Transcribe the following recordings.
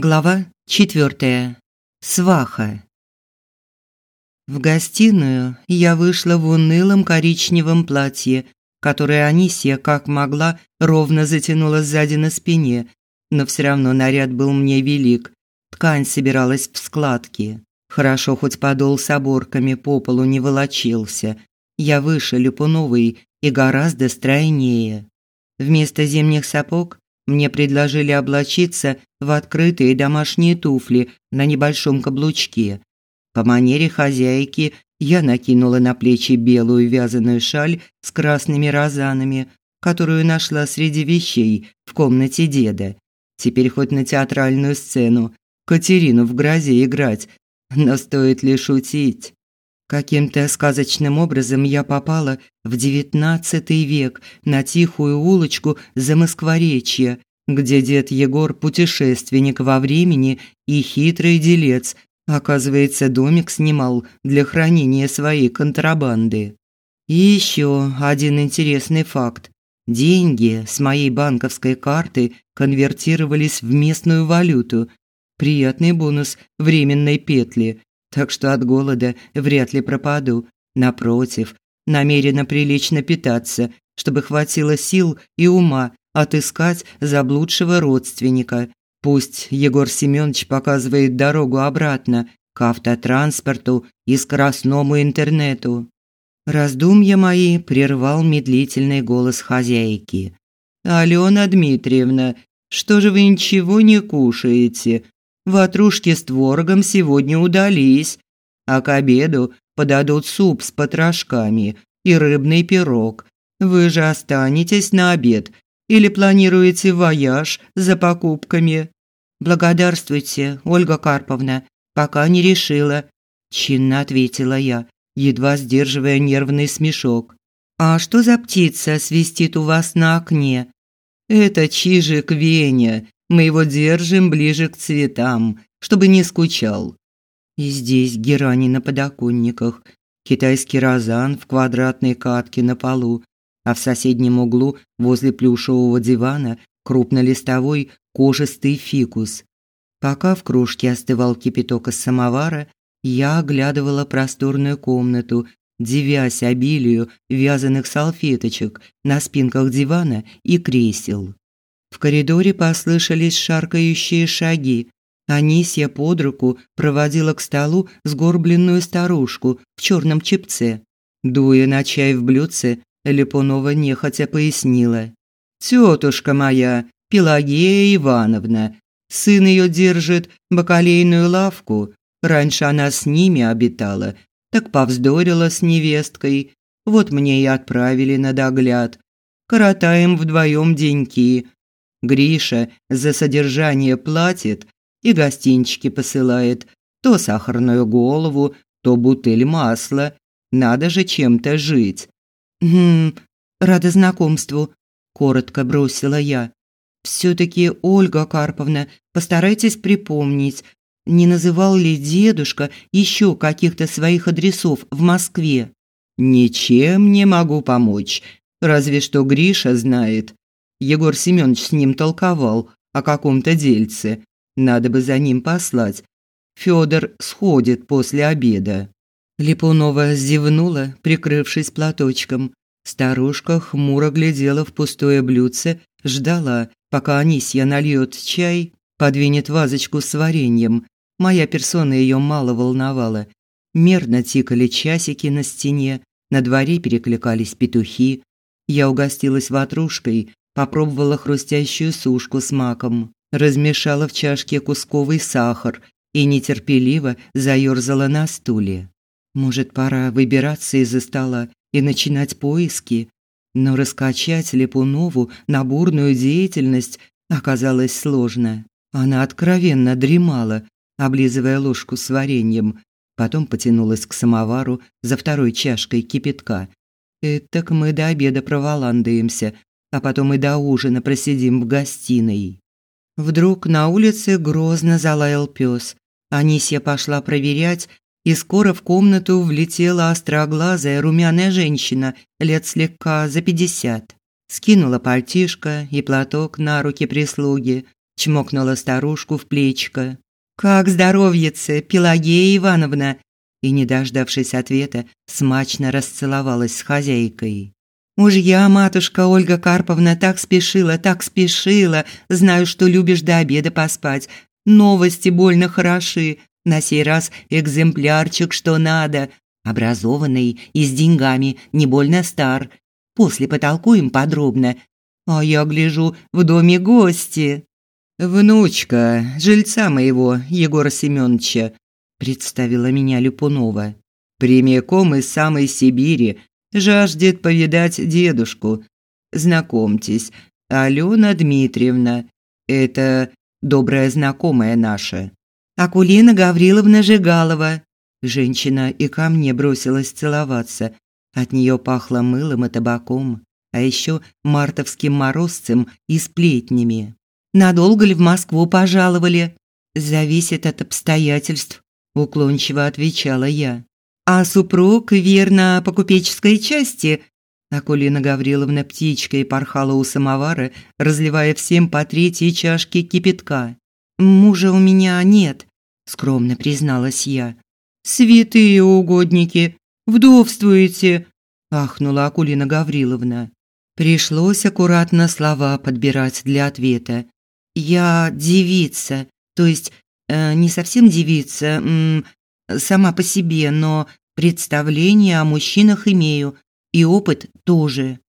Глава четвертая. Сваха. В гостиную я вышла в унылом коричневом платье, которое Анисия как могла ровно затянула сзади на спине, но все равно наряд был мне велик. Ткань собиралась в складки. Хорошо хоть подол с оборками по полу не волочился. Я выше Люпуновой и гораздо стройнее. Вместо зимних сапог мне предложили облачиться в открытые домашние туфли на небольшом каблучке. По манере хозяйки я накинула на плечи белую вязаную шаль с красными розанами, которую нашла среди вещей в комнате деда. Теперь хоть на театральную сцену Катерину в грозе играть, но стоит ли шутить? Каким-то сказочным образом я попала в девятнадцатый век на тихую улочку Замоскворечья, где дед Егор путешественник во времени и хитрый делец, оказывается, домик снимал для хранения своей контрабанды. И еще один интересный факт. Деньги с моей банковской карты конвертировались в местную валюту. Приятный бонус временной петли так что от голода вряд ли пропаду. Напротив, намерена прилично питаться, чтобы хватило сил и ума отыскать заблудшего родственника. Пусть Егор Семенович показывает дорогу обратно к автотранспорту и скоростному интернету. Раздумья мои прервал медлительный голос хозяйки. «Алена Дмитриевна, что же вы ничего не кушаете? Ватрушки с творогом сегодня удались, а к обеду подадут суп с потрошками и рыбный пирог. Вы же останетесь на обед или планируете вояж за покупками? Благодарствуйте, Ольга Карповна, пока не решила, чинно ответила я, едва сдерживая нервный смешок. А что за птица свистит у вас на окне? Это чижик Веня, мы его держим ближе к цветам, чтобы не скучал. И здесь герани на подоконниках, китайский розан в квадратной катке на полу, а в соседнем углу возле плюшевого дивана крупнолистовой кожистый фикус. Пока в кружке остывал кипяток из самовара, я оглядывала просторную комнату, дивясь обилию вязаных салфеточек на спинках дивана и кресел. В коридоре послышались шаркающие шаги. Анисья под руку проводила к столу сгорбленную старушку в черном чепце. Дуя на чай в блюдце, Липунова нехотя пояснила. «Тетушка моя, Пелагея Ивановна, сын ее держит бакалейную лавку. Раньше она с ними обитала, так повздорила с невесткой. Вот мне и отправили на догляд. Коротаем вдвоем деньки, Гриша за содержание платит и гостинчики посылает. То сахарную голову, то бутыль масла. Надо же чем-то жить. «Хм, рада знакомству», – коротко бросила я. «Все-таки, Ольга Карповна, постарайтесь припомнить, не называл ли дедушка еще каких-то своих адресов в Москве?» «Ничем не могу помочь, разве что Гриша знает. Егор Семенович с ним толковал о каком-то дельце. Надо бы за ним послать. Федор сходит после обеда. Липунова зевнула, прикрывшись платочком. Старушка хмуро глядела в пустое блюдце, ждала, пока Анисья нальет чай, подвинет вазочку с вареньем. Моя персона ее мало волновала. Мерно тикали часики на стене, на дворе перекликались петухи. Я угостилась ватрушкой, попробовала хрустящую сушку с маком, размешала в чашке кусковый сахар и нетерпеливо заёрзала на стуле. Может, пора выбираться из-за стола и начинать поиски? Но раскачать Лепунову на бурную деятельность оказалось сложно. Она откровенно дремала, облизывая ложку с вареньем, потом потянулась к самовару за второй чашкой кипятка. «Этак мы до обеда проволандаемся, а потом и до ужина просидим в гостиной. Вдруг на улице грозно залаял пес. Анисия пошла проверять, и скоро в комнату влетела остроглазая румяная женщина лет слегка за пятьдесят. Скинула пальтишко и платок на руки прислуги, чмокнула старушку в плечко. Как здоровьице, Пелагея Ивановна, и не дождавшись ответа, смачно расцеловалась с хозяйкой. Уж я, матушка Ольга Карповна, так спешила, так спешила. Знаю, что любишь до обеда поспать. Новости больно хороши. На сей раз экземплярчик, что надо. Образованный и с деньгами, не больно стар. После потолкуем подробно. А я гляжу, в доме гости. Внучка жильца моего, Егора Семеновича, представила меня Люпунова. Прямиком из самой Сибири жаждет повидать дедушку. Знакомьтесь, Алена Дмитриевна. Это добрая знакомая наша. Акулина Гавриловна Жигалова. Женщина и ко мне бросилась целоваться. От нее пахло мылом и табаком, а еще мартовским морозцем и сплетнями. Надолго ли в Москву пожаловали? Зависит от обстоятельств, уклончиво отвечала я. А супруг, верно, по купеческой части? Акулина Гавриловна птичкой порхала у самовара, разливая всем по третьей чашке кипятка. Мужа у меня нет, скромно призналась я. Святые угодники, вдовствуете, ахнула Акулина Гавриловна. Пришлось аккуратно слова подбирать для ответа. Я девица, то есть э, не совсем девица, м, сама по себе, но представление о мужчинах имею и опыт тоже.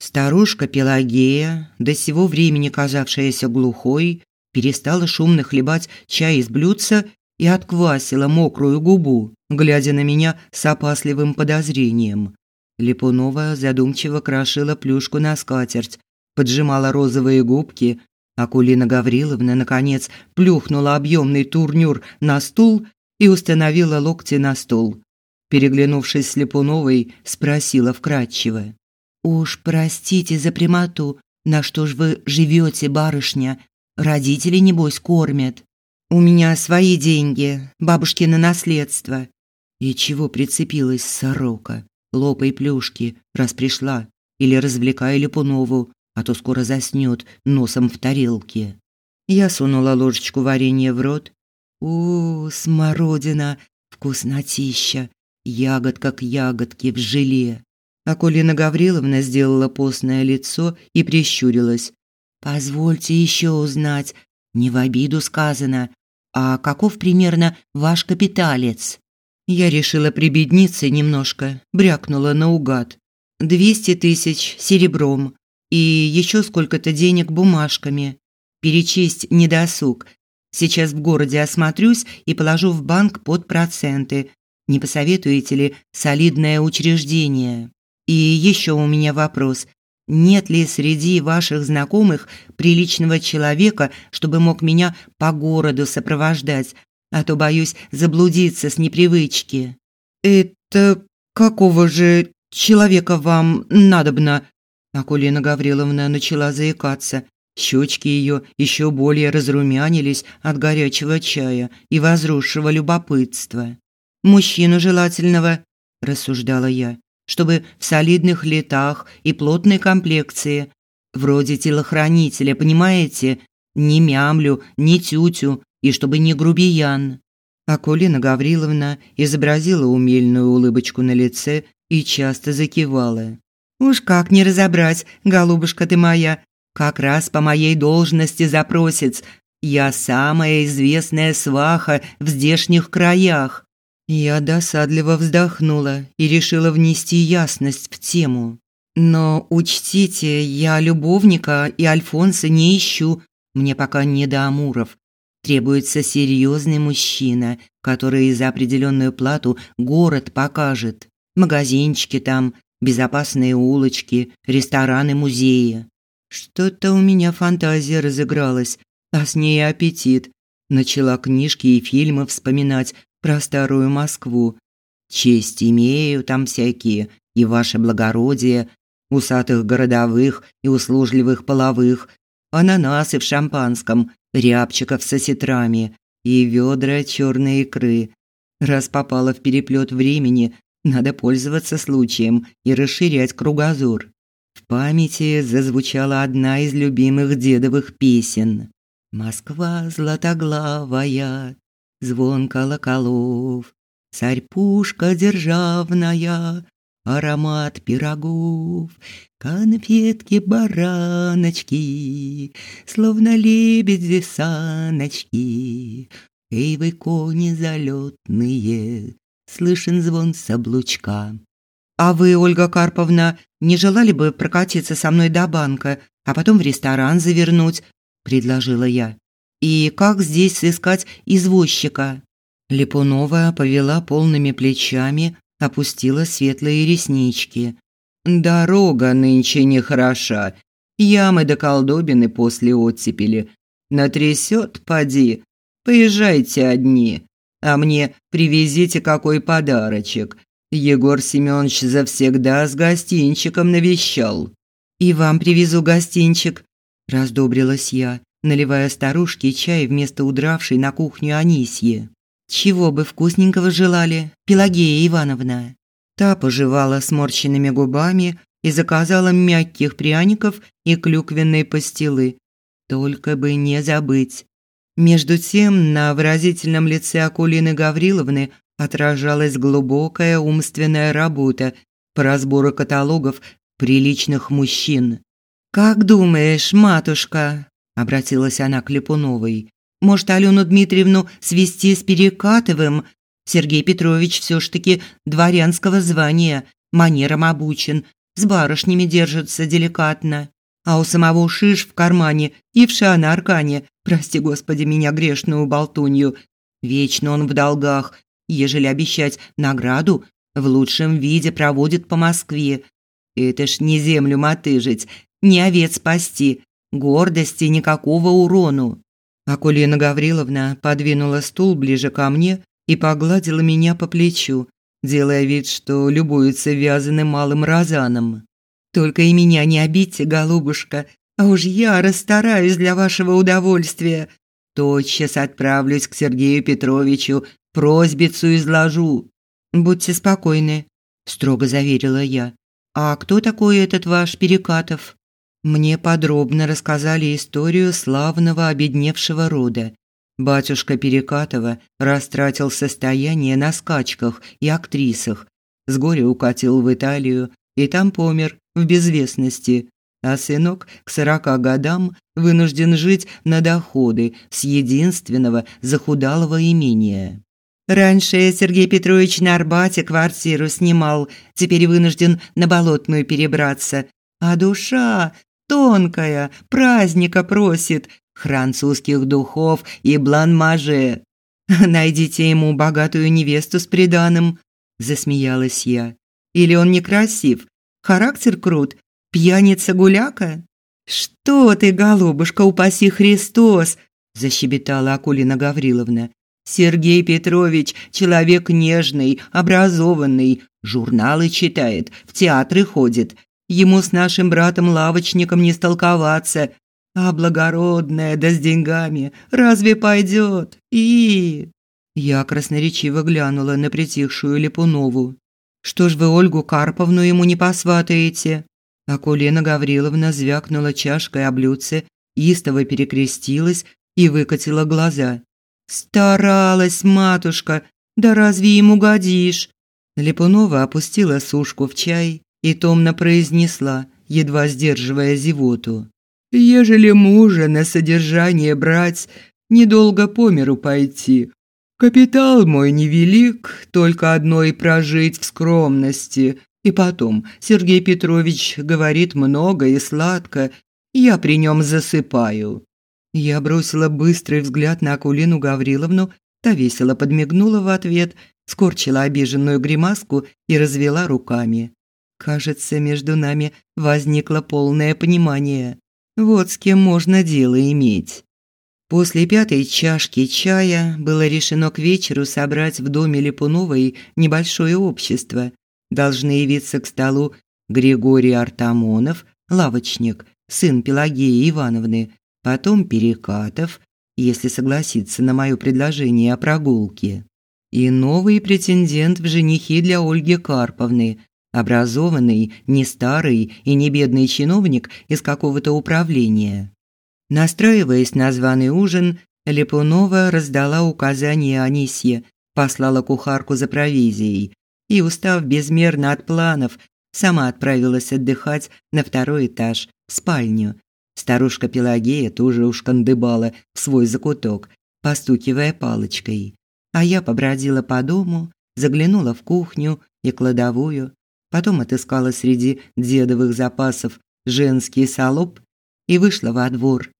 Старушка Пелагея, до сего времени казавшаяся глухой, перестала шумно хлебать чай из блюдца и отквасила мокрую губу, глядя на меня с опасливым подозрением. Липунова задумчиво крошила плюшку на скатерть, поджимала розовые губки, Акулина Гавриловна, наконец, плюхнула объемный турнюр на стул и установила локти на стол. Переглянувшись с Липуновой, спросила вкратчиво. «Уж простите за прямоту, на что ж вы живете, барышня? Родители, небось, кормят. У меня свои деньги, бабушкино наследство». И чего прицепилась сорока? Лопай плюшки, раз пришла. Или развлекай Липунову, а то скоро заснёт носом в тарелке. Я сунула ложечку варенья в рот у, смородина, вкуснотища, ягод как ягодки в желе. Акулина Гавриловна сделала постное лицо и прищурилась. Позвольте еще узнать, не в обиду сказано, а каков примерно ваш капиталец? Я решила прибедниться немножко, брякнула наугад. Двести тысяч серебром и еще сколько-то денег бумажками. Перечесть недосуг, Сейчас в городе осмотрюсь и положу в банк под проценты. Не посоветуете ли солидное учреждение? И еще у меня вопрос. Нет ли среди ваших знакомых приличного человека, чтобы мог меня по городу сопровождать, а то боюсь заблудиться с непривычки. Это какого же человека вам надобно? Акулина Гавриловна начала заикаться. Щечки ее еще более разрумянились от горячего чая и возросшего любопытства. «Мужчину желательного», – рассуждала я, – «чтобы в солидных летах и плотной комплекции, вроде телохранителя, понимаете, не мямлю, не тютю, и чтобы не грубиян». Акулина Гавриловна изобразила умельную улыбочку на лице и часто закивала. «Уж как не разобрать, голубушка ты моя, как раз по моей должности запросец. Я самая известная сваха в здешних краях. Я досадливо вздохнула и решила внести ясность в тему. Но учтите, я любовника и Альфонса не ищу. Мне пока не до амуров. Требуется серьезный мужчина, который за определенную плату город покажет. Магазинчики там, безопасные улочки, рестораны, музеи. Что-то у меня фантазия разыгралась, а с ней аппетит. Начала книжки и фильмы вспоминать про старую Москву. Честь имею там всякие, и ваше благородие, усатых городовых и услужливых половых, ананасы в шампанском, рябчиков с осетрами и ведра черной икры. Раз попала в переплет времени, надо пользоваться случаем и расширять кругозор. Памяти зазвучала одна из любимых дедовых песен. Москва златоглавая, звон колоколов, Царь-пушка державная, аромат пирогов, Конфетки-бараночки, словно лебеди саночки. Эй, вы кони залетные, слышен звон саблучка. А вы, Ольга Карповна, не желали бы прокатиться со мной до банка, а потом в ресторан завернуть, предложила я. И как здесь сыскать извозчика? Липунова повела полными плечами, опустила светлые реснички. Дорога нынче нехороша. Ямы до колдобины после оттепели. Натрясет, поди. Поезжайте одни. А мне привезите какой подарочек. Егор Семенович завсегда с гостинчиком навещал. И вам привезу гостинчик, раздобрилась я, наливая старушке чай вместо удравшей на кухню Анисьи. Чего бы вкусненького желали, Пелагея Ивановна? Та пожевала сморщенными губами и заказала мягких пряников и клюквенной пастилы. Только бы не забыть. Между тем на выразительном лице Акулины Гавриловны отражалась глубокая умственная работа по разбору каталогов приличных мужчин. «Как думаешь, матушка?» – обратилась она к Липуновой. «Может, Алену Дмитриевну свести с Перекатовым? Сергей Петрович все ж таки дворянского звания, манерам обучен, с барышнями держится деликатно. А у самого шиш в кармане и вша на аркане, прости господи меня грешную болтунью. Вечно он в долгах, ежели обещать награду, в лучшем виде проводит по Москве. Это ж не землю мотыжить, не овец спасти, гордости никакого урону. Акулина Гавриловна подвинула стул ближе ко мне и погладила меня по плечу, делая вид, что любуется вязаным малым розаном. «Только и меня не обидьте, голубушка, а уж я расстараюсь для вашего удовольствия. Тотчас отправлюсь к Сергею Петровичу, просьбицу изложу». «Будьте спокойны», – строго заверила я. «А кто такой этот ваш Перекатов?» Мне подробно рассказали историю славного обедневшего рода, Батюшка Перекатова растратил состояние на скачках и актрисах, с горя укатил в Италию и там помер в безвестности, а сынок к сорока годам вынужден жить на доходы с единственного захудалого имения. Раньше Сергей Петрович на Арбате квартиру снимал, теперь вынужден на Болотную перебраться. А душа тонкая, праздника просит, французских духов и блан-маже. Найдите ему богатую невесту с приданым, засмеялась я. Или он некрасив, характер крут, пьяница-гуляка? Что ты, голубушка, упаси Христос, защебетала Акулина Гавриловна. Сергей Петрович человек нежный, образованный, журналы читает, в театры ходит. Ему с нашим братом-лавочником не столковаться, а благородная, да с деньгами, разве пойдет? И...» Я красноречиво глянула на притихшую Липунову. «Что ж вы Ольгу Карповну ему не посватаете?» Акулина Гавриловна звякнула чашкой о блюдце, истово перекрестилась и выкатила глаза. «Старалась, матушка, да разве ему годишь?» Липунова опустила сушку в чай и томно произнесла, едва сдерживая зевоту. Ежели мужа на содержание брать, недолго по миру пойти. Капитал мой невелик, только одной прожить в скромности. И потом, Сергей Петрович говорит много и сладко, я при нем засыпаю. Я бросила быстрый взгляд на Акулину Гавриловну, та весело подмигнула в ответ, скорчила обиженную гримаску и развела руками. Кажется, между нами возникло полное понимание. Вот с кем можно дело иметь. После пятой чашки чая было решено к вечеру собрать в доме Липуновой небольшое общество. Должны явиться к столу Григорий Артамонов, лавочник, сын Пелагеи Ивановны, потом Перекатов, если согласится на мое предложение о прогулке, и новый претендент в женихи для Ольги Карповны, образованный, не старый и не бедный чиновник из какого-то управления. Настраиваясь на званый ужин, Липунова раздала указания Анисье, послала кухарку за провизией и, устав безмерно от планов, сама отправилась отдыхать на второй этаж, в спальню. Старушка Пелагея тоже ушкандыбала в свой закуток, постукивая палочкой. А я побродила по дому, заглянула в кухню и кладовую, потом отыскала среди дедовых запасов женский салоп и вышла во двор.